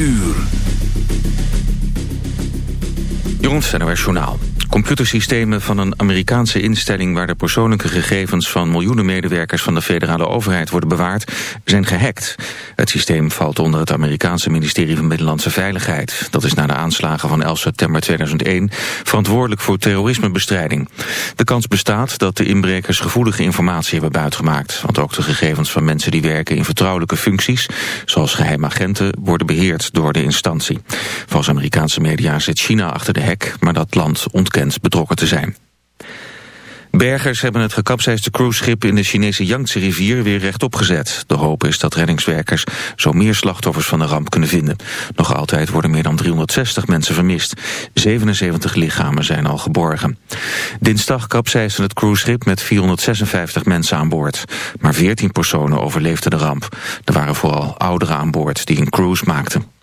uur. Jongens. Computersystemen van een Amerikaanse instelling... waar de persoonlijke gegevens van miljoenen medewerkers... van de federale overheid worden bewaard, zijn gehackt. Het systeem valt onder het Amerikaanse ministerie van Binnenlandse Veiligheid. Dat is na de aanslagen van 11 september 2001... verantwoordelijk voor terrorismebestrijding. De kans bestaat dat de inbrekers gevoelige informatie hebben buitgemaakt. Want ook de gegevens van mensen die werken in vertrouwelijke functies... zoals geheimagenten, worden beheerd door de instantie. Volgens Amerikaanse media zit China achter de hack... maar dat land ontkent betrokken te zijn. Bergers hebben het gekapseisde cruiseschip in de Chinese Yangtze-rivier weer rechtop gezet. De hoop is dat reddingswerkers zo meer slachtoffers van de ramp kunnen vinden. Nog altijd worden meer dan 360 mensen vermist. 77 lichamen zijn al geborgen. Dinsdag kapseisde het cruiseschip met 456 mensen aan boord. Maar 14 personen overleefden de ramp. Er waren vooral ouderen aan boord die een cruise maakten.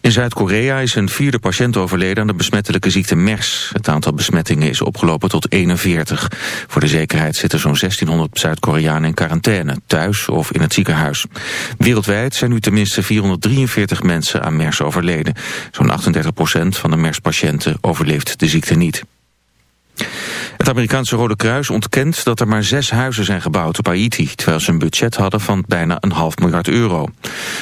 In Zuid-Korea is een vierde patiënt overleden aan de besmettelijke ziekte MERS. Het aantal besmettingen is opgelopen tot 41. Voor de zekerheid zitten zo'n 1600 Zuid-Koreanen in quarantaine, thuis of in het ziekenhuis. Wereldwijd zijn nu tenminste 443 mensen aan MERS overleden. Zo'n 38% van de MERS-patiënten overleeft de ziekte niet. Het Amerikaanse Rode Kruis ontkent dat er maar zes huizen zijn gebouwd op Haiti, terwijl ze een budget hadden van bijna een half miljard euro.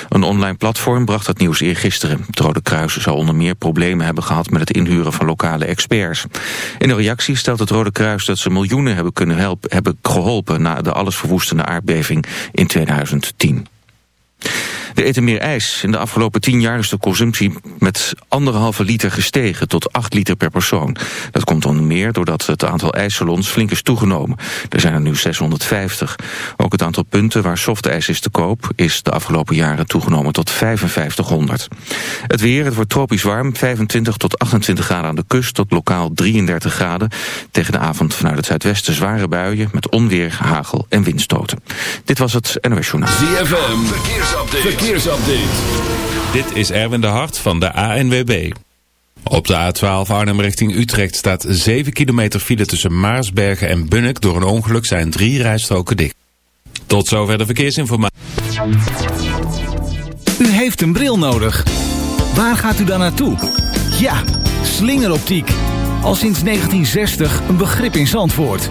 Een online platform bracht het nieuws eergisteren. Het Rode Kruis zou onder meer problemen hebben gehad met het inhuren van lokale experts. In een reactie stelt het Rode Kruis dat ze miljoenen hebben kunnen helpen, hebben geholpen na de allesverwoestende aardbeving in 2010. We eten meer ijs. In de afgelopen tien jaar is de consumptie met anderhalve liter gestegen tot 8 liter per persoon. Dat komt dan meer doordat het aantal ijssalons flink is toegenomen. Er zijn er nu 650. Ook het aantal punten waar softijs is te koop is de afgelopen jaren toegenomen tot 5500. Het weer, het wordt tropisch warm, 25 tot 28 graden aan de kust tot lokaal 33 graden. Tegen de avond vanuit het zuidwesten zware buien met onweer, hagel en windstoten. Dit was het NOS Journaal. ZFM, verkeersupdate. Dit is Erwin de Hart van de ANWB. Op de A12 Arnhem richting Utrecht staat 7 kilometer file tussen Maarsbergen en Bunnik. Door een ongeluk zijn drie rijstroken dicht. Tot zover de verkeersinformatie. U heeft een bril nodig. Waar gaat u dan naartoe? Ja, slingeroptiek. Al sinds 1960 een begrip in Zandvoort.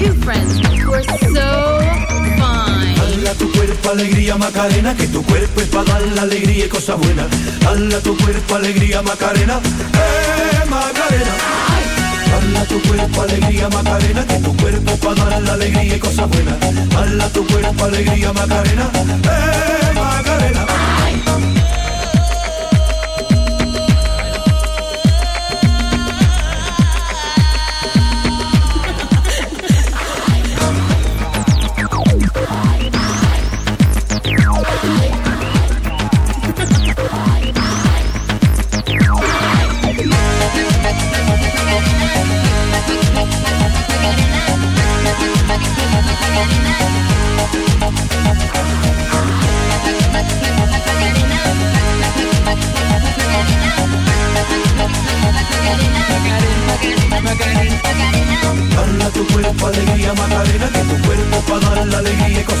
two friends were so fine. Hala tu cuerpo, alegría, Macarena, que tu cuerpo es para dar la alegría y cosas buenas. Hala tu cuerpo, alegría, Macarena, eh, Macarena. Hala tu cuerpo, alegría, Macarena, que tu cuerpo para dar la alegría y cosas buenas. Hala tu cuerpo, alegría, Macarena, eh, Macarena. Hala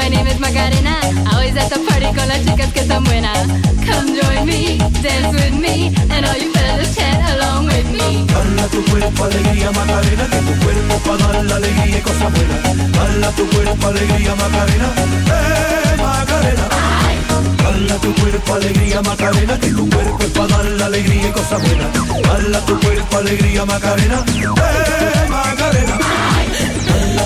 My name is Macarena. Always at the party con las chicas que están buenas. Come join me, dance with me, and all you fellas chant along with me. Hala tu cuerpo, alegría, Macarena, que tu cuerpo para dar la alegría y cosas buenas. Hala tu cuerpo, alegría, Macarena, eh, Macarena. Hala tu cuerpo, alegría, Macarena, que tu cuerpo es para dar la alegría y cosas buenas. Hala tu cuerpo, alegría, Macarena, eh, Macarena.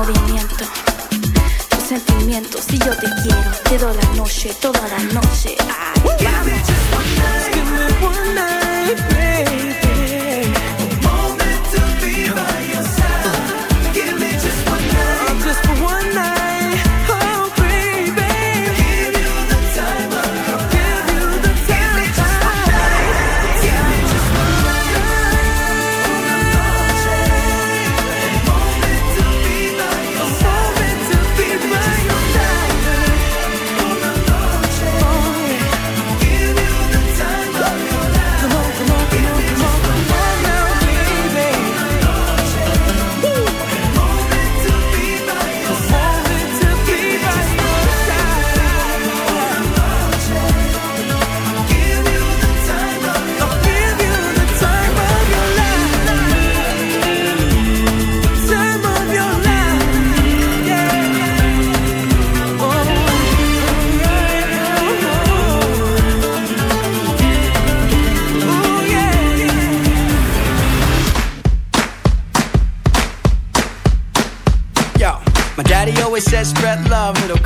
movimiento. Tus sentimientos, si yo te quiero, te doy la noche, toda la noche.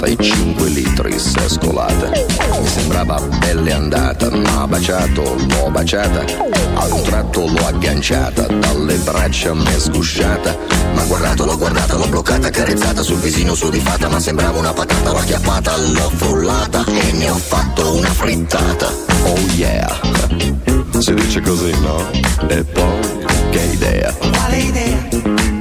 45 litri sescolata. Mi sembrava pelle andata, ma baciato, l'ho baciata, a un tratto l'ho agganciata, dalle braccia m'è sgusciata. Ma guardato, l'ho guardata, l'ho bloccata, carezzata sul visino su di fatta, ma sembrava una patata, l'ho acchiappata, l'ho frullata e ne ho fatto una frittata. Oh yeah! Si dice così, no? E poi che idea? Quale idea?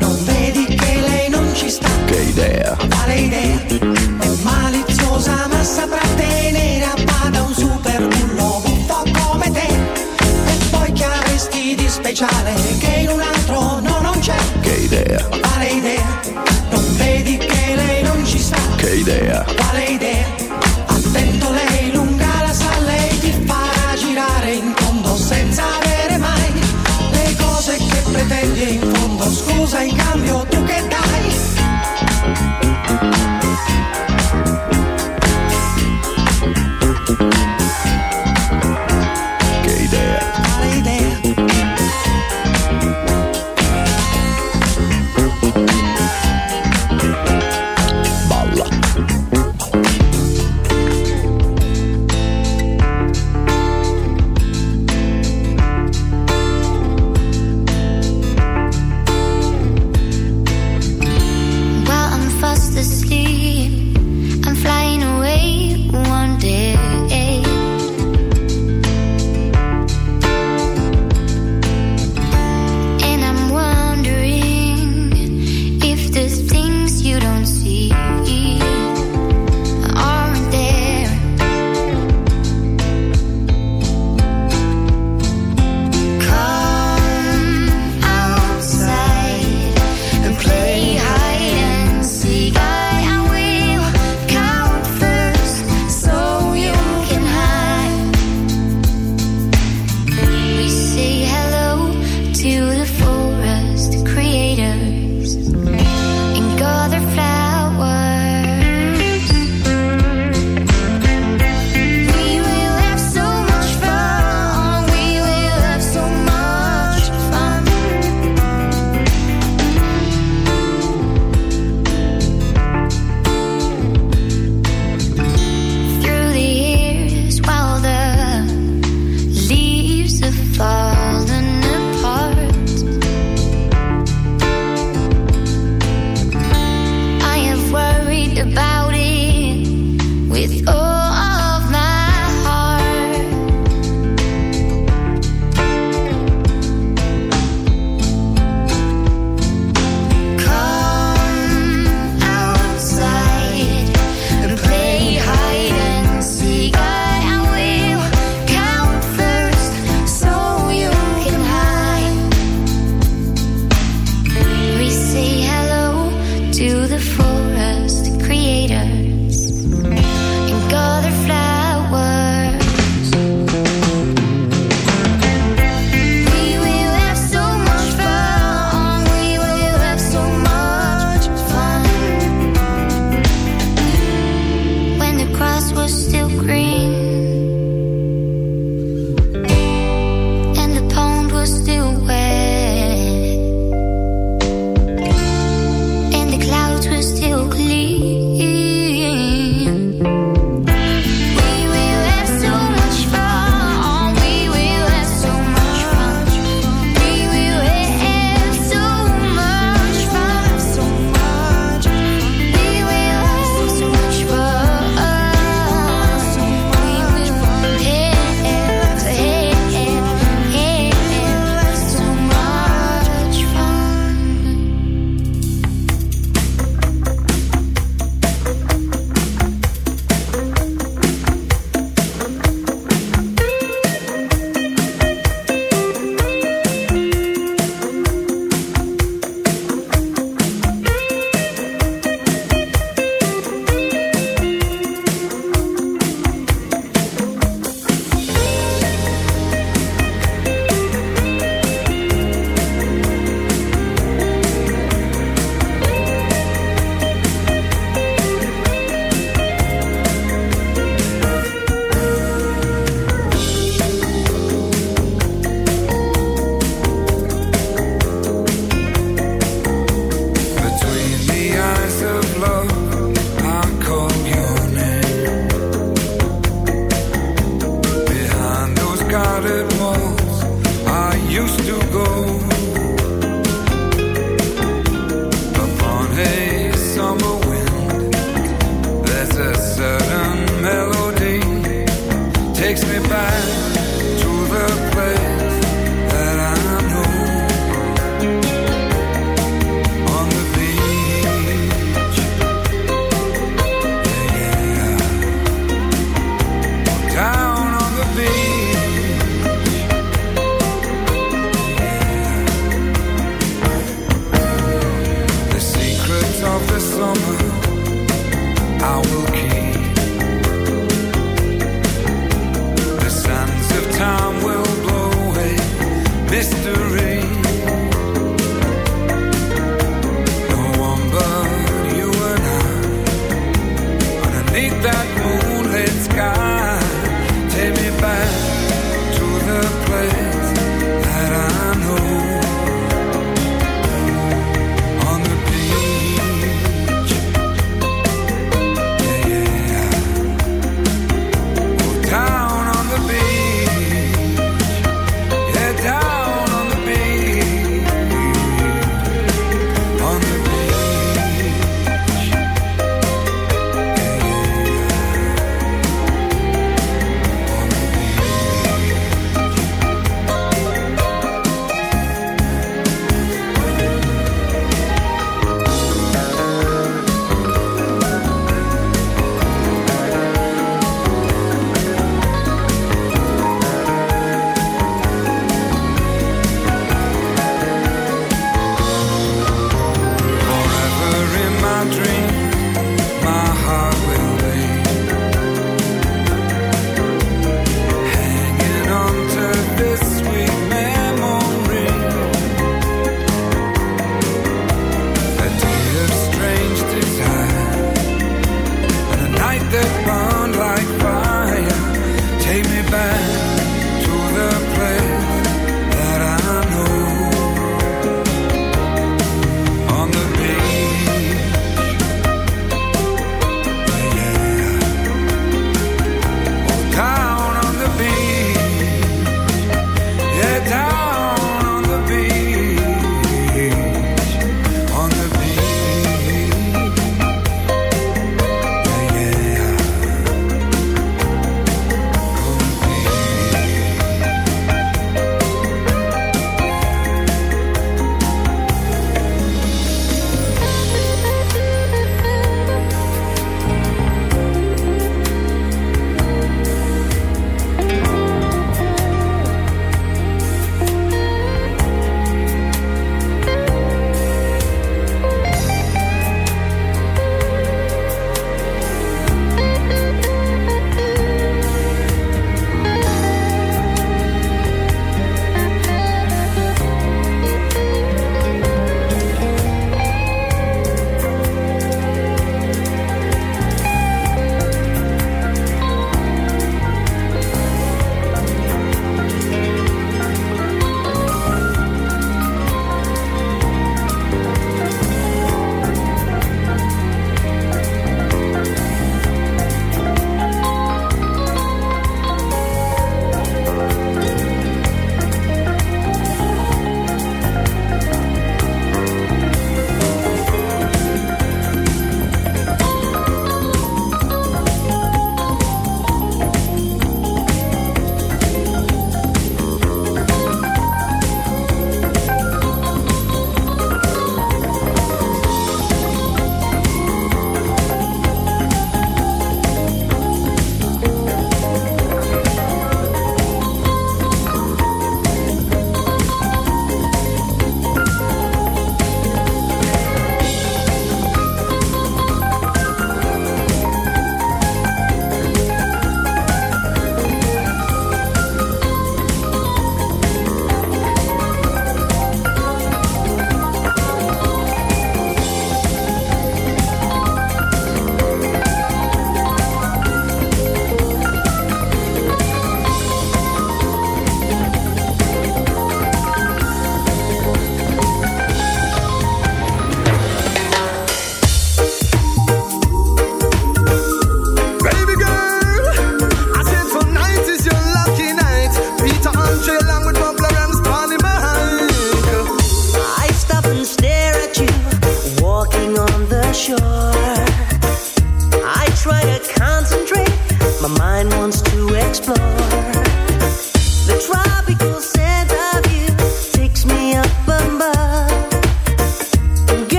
Ci sta? che idea, Quale idea? È maliziosa ma saprà tenere a bada un super bullo buffo come te. E poi che avresti di speciale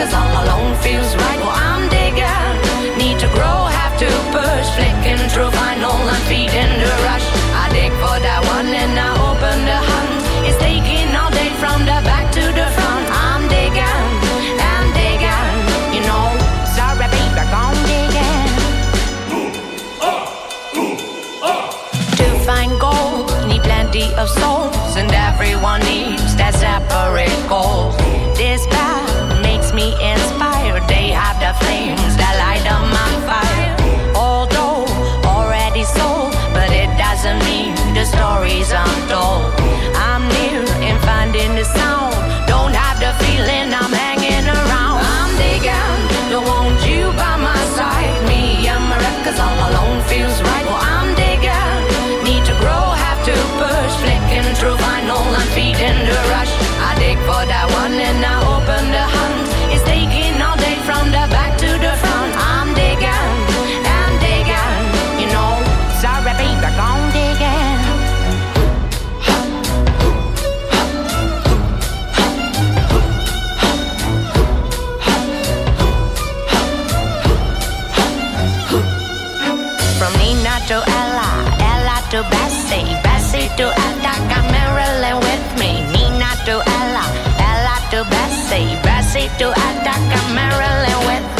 Cause all alone feels right. Well, I'm digging. Need to grow, have to push. Flicking through find all I'm feeding the rush. I dig for that one and I open the hunt. It's taking all day from the back to the front. I'm digging. I'm digging. You know, sorry, baby, gone digging. Uh, uh. To find gold, need plenty of souls, and everyone needs that separate goal. This path me inspired. They have the flames that light up my fire. Although already sold, but it doesn't mean the stories untold. To to a Maryland with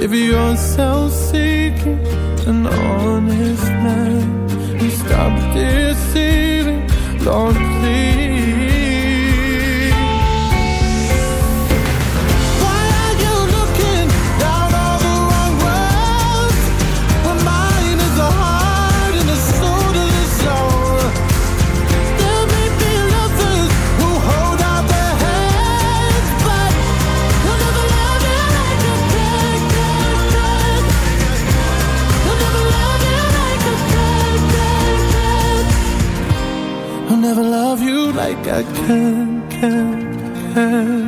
If you're self-seeking, an honest man, and stop deceiving, Lord, please. I can,